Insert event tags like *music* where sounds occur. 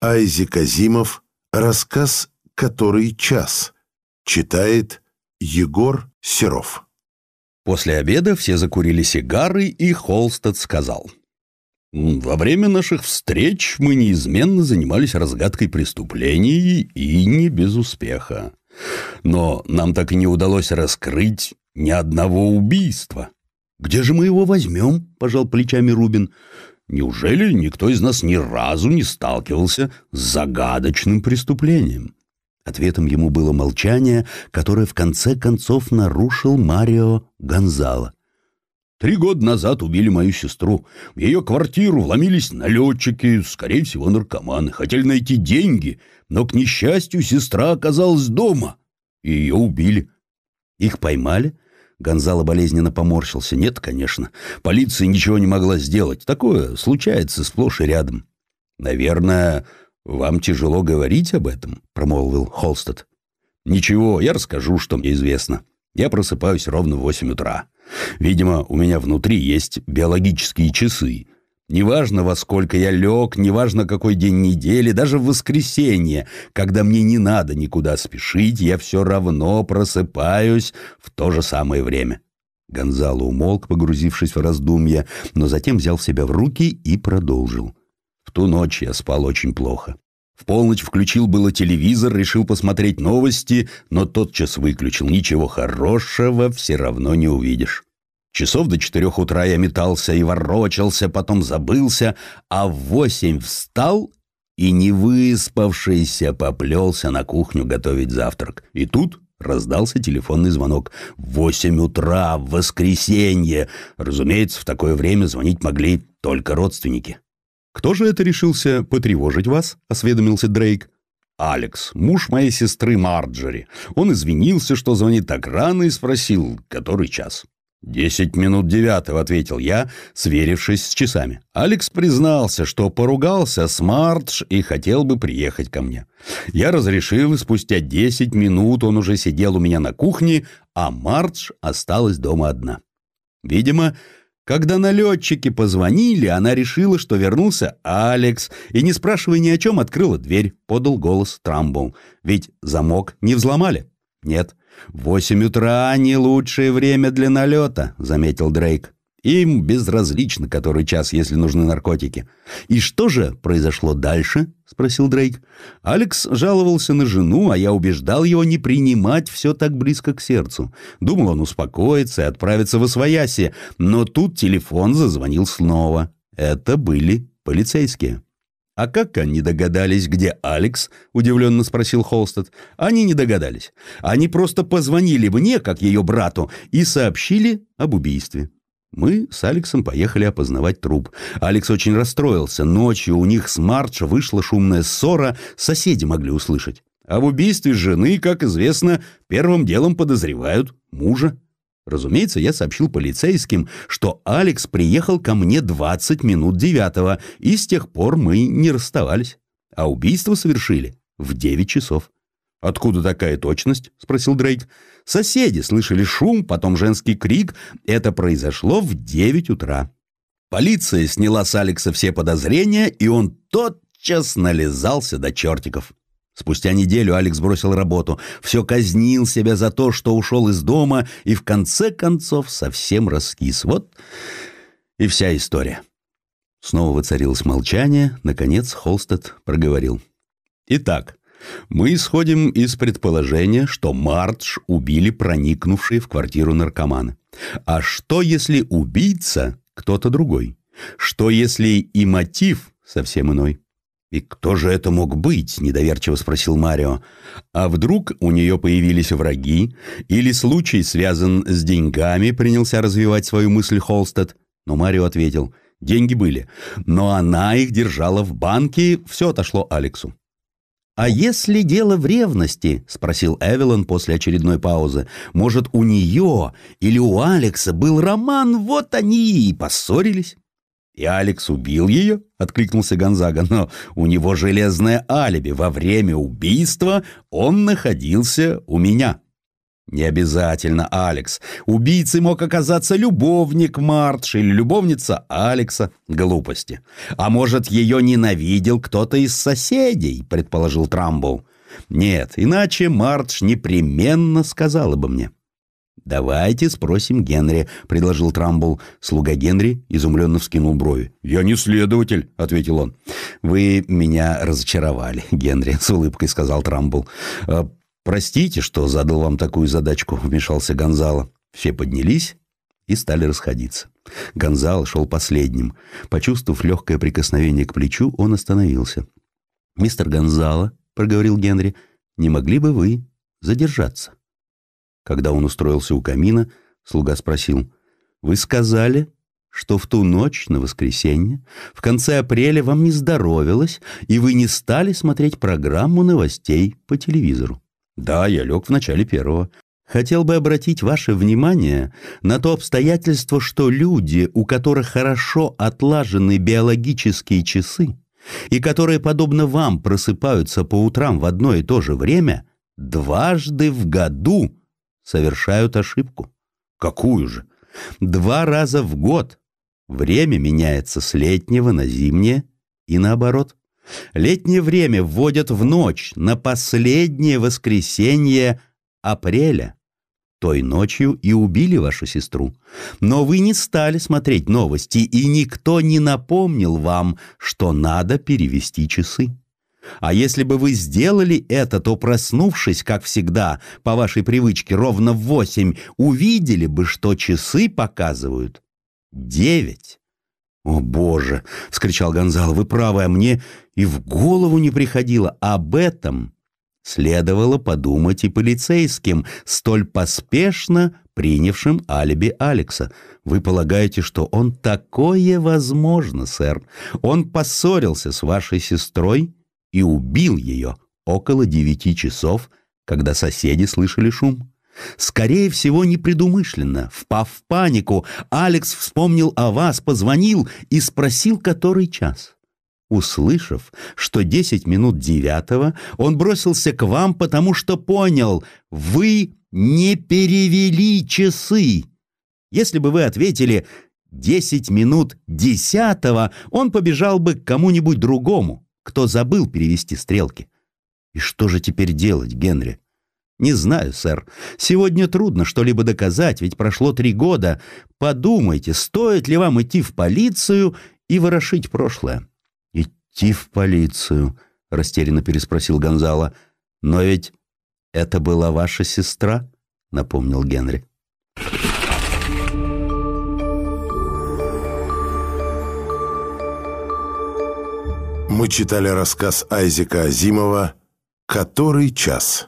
Айзек Азимов. Рассказ «Который час». Читает Егор Серов. После обеда все закурили сигары, и Холстед сказал. «Во время наших встреч мы неизменно занимались разгадкой преступлений и не без успеха. Но нам так и не удалось раскрыть ни одного убийства. Где же мы его возьмем?» – пожал плечами Рубин. Неужели никто из нас ни разу не сталкивался с загадочным преступлением? Ответом ему было молчание, которое в конце концов нарушил Марио Гонзало. Три года назад убили мою сестру. В ее квартиру вломились налетчики, скорее всего, наркоманы. Хотели найти деньги, но, к несчастью, сестра оказалась дома, и ее убили. Их поймали — Гонзало болезненно поморщился. Нет, конечно. Полиция ничего не могла сделать. Такое случается сплошь и рядом. Наверное, вам тяжело говорить об этом, промолвил Холстед. Ничего, я расскажу, что мне известно. Я просыпаюсь ровно в восемь утра. Видимо, у меня внутри есть биологические часы. Неважно, во сколько я лег, неважно, какой день недели, даже в воскресенье, когда мне не надо никуда спешить, я все равно просыпаюсь в то же самое время. Гонзало умолк, погрузившись в раздумья, но затем взял себя в руки и продолжил. В ту ночь я спал очень плохо. В полночь включил было телевизор, решил посмотреть новости, но тотчас выключил. Ничего хорошего все равно не увидишь. Часов до четырех утра я метался и ворочался, потом забылся, а в восемь встал и, не выспавшийся, поплелся на кухню готовить завтрак. И тут раздался телефонный звонок. Восемь утра, в воскресенье. Разумеется, в такое время звонить могли только родственники. «Кто же это решился потревожить вас?» — осведомился Дрейк. «Алекс, муж моей сестры Марджери. Он извинился, что звонит так рано, и спросил, который час. «Десять минут девятого», — ответил я, сверившись с часами. Алекс признался, что поругался с Мардж и хотел бы приехать ко мне. Я разрешил, и спустя десять минут он уже сидел у меня на кухне, а Мардж осталась дома одна. Видимо, когда налетчики позвонили, она решила, что вернулся Алекс, и, не спрашивая ни о чем, открыла дверь, подал голос Трамбл. Ведь замок не взломали. Нет, «Восемь утра — не лучшее время для налета», — заметил Дрейк. «Им безразлично, который час, если нужны наркотики». «И что же произошло дальше?» — спросил Дрейк. Алекс жаловался на жену, а я убеждал его не принимать все так близко к сердцу. Думал, он успокоится и отправится в Освояси, но тут телефон зазвонил снова. Это были полицейские. «А как они догадались, где Алекс?» – удивленно спросил Холстед. «Они не догадались. Они просто позвонили мне, как ее брату, и сообщили об убийстве». Мы с Алексом поехали опознавать труп. Алекс очень расстроился. Ночью у них с Мардж вышла шумная ссора, соседи могли услышать. А в убийстве жены, как известно, первым делом подозревают мужа. Разумеется, я сообщил полицейским, что Алекс приехал ко мне 20 минут девятого, и с тех пор мы не расставались. А убийство совершили в 9 часов. «Откуда такая точность?» — спросил Дрейк. «Соседи слышали шум, потом женский крик. Это произошло в 9 утра». Полиция сняла с Алекса все подозрения, и он тотчас нализался до чертиков. Спустя неделю Алекс бросил работу, все казнил себя за то, что ушел из дома, и в конце концов совсем раскис. Вот и вся история. Снова воцарилось молчание. Наконец Холстед проговорил. «Итак, мы исходим из предположения, что Мардж убили проникнувшие в квартиру наркоманы. А что, если убийца кто-то другой? Что, если и мотив совсем иной?» «И кто же это мог быть?» – недоверчиво спросил Марио. «А вдруг у нее появились враги? Или случай связан с деньгами?» – принялся развивать свою мысль Холстед. Но Марио ответил. «Деньги были, но она их держала в банке, все отошло Алексу». «А если дело в ревности?» – спросил Эвелон после очередной паузы. «Может, у нее или у Алекса был роман, вот они и поссорились?» «И Алекс убил ее?» — откликнулся Гонзага. «Но у него железное алиби. Во время убийства он находился у меня». Не обязательно Алекс. Убийцей мог оказаться любовник Мартш или любовница Алекса. Глупости. А может, ее ненавидел кто-то из соседей, предположил Трамбл. Нет, иначе Мартш непременно сказала бы мне. «Давайте спросим Генри», — предложил Трамбл. Слуга Генри изумленно вскинул брови. «Я не следователь», — ответил он. «Вы меня разочаровали, *laughs* Генри», — с улыбкой сказал Трамбл. «А, «Простите, что задал вам такую задачку», — вмешался Гонзало. Все поднялись и стали расходиться. Гонзало шел последним. Почувствовав легкое прикосновение к плечу, он остановился. «Мистер Гонзало», — проговорил Генри, — «не могли бы вы задержаться?» Когда он устроился у камина, слуга спросил, «Вы сказали, что в ту ночь на воскресенье, в конце апреля вам не здоровилось, и вы не стали смотреть программу новостей по телевизору?» «Да, я лег в начале первого. Хотел бы обратить ваше внимание на то обстоятельство, что люди, у которых хорошо отлажены биологические часы, и которые, подобно вам, просыпаются по утрам в одно и то же время, дважды в году совершают ошибку. Какую же? Два раза в год. Время меняется с летнего на зимнее и наоборот. Летнее время вводят в ночь на последнее воскресенье апреля. Той ночью и убили вашу сестру. Но вы не стали смотреть новости, и никто не напомнил вам, что надо перевести часы. А если бы вы сделали это, то, проснувшись, как всегда, по вашей привычке, ровно в восемь, увидели бы, что часы показывают девять. «О, Боже!» — вскричал Гонзало. «Вы правы, а мне и в голову не приходило. Об этом следовало подумать и полицейским, столь поспешно принявшим алиби Алекса. Вы полагаете, что он такое возможно, сэр? Он поссорился с вашей сестрой и убил ее около девяти часов, когда соседи слышали шум. Скорее всего, непредумышленно, впав в панику, Алекс вспомнил о вас, позвонил и спросил, который час. Услышав, что десять минут девятого, он бросился к вам, потому что понял, вы не перевели часы. Если бы вы ответили «десять минут десятого», он побежал бы к кому-нибудь другому кто забыл перевести стрелки. И что же теперь делать, Генри? Не знаю, сэр. Сегодня трудно что-либо доказать, ведь прошло три года. Подумайте, стоит ли вам идти в полицию и ворошить прошлое? Идти в полицию, растерянно переспросил Гонзало. Но ведь это была ваша сестра, напомнил Генри. Мы читали рассказ Айзека Азимова «Который час?».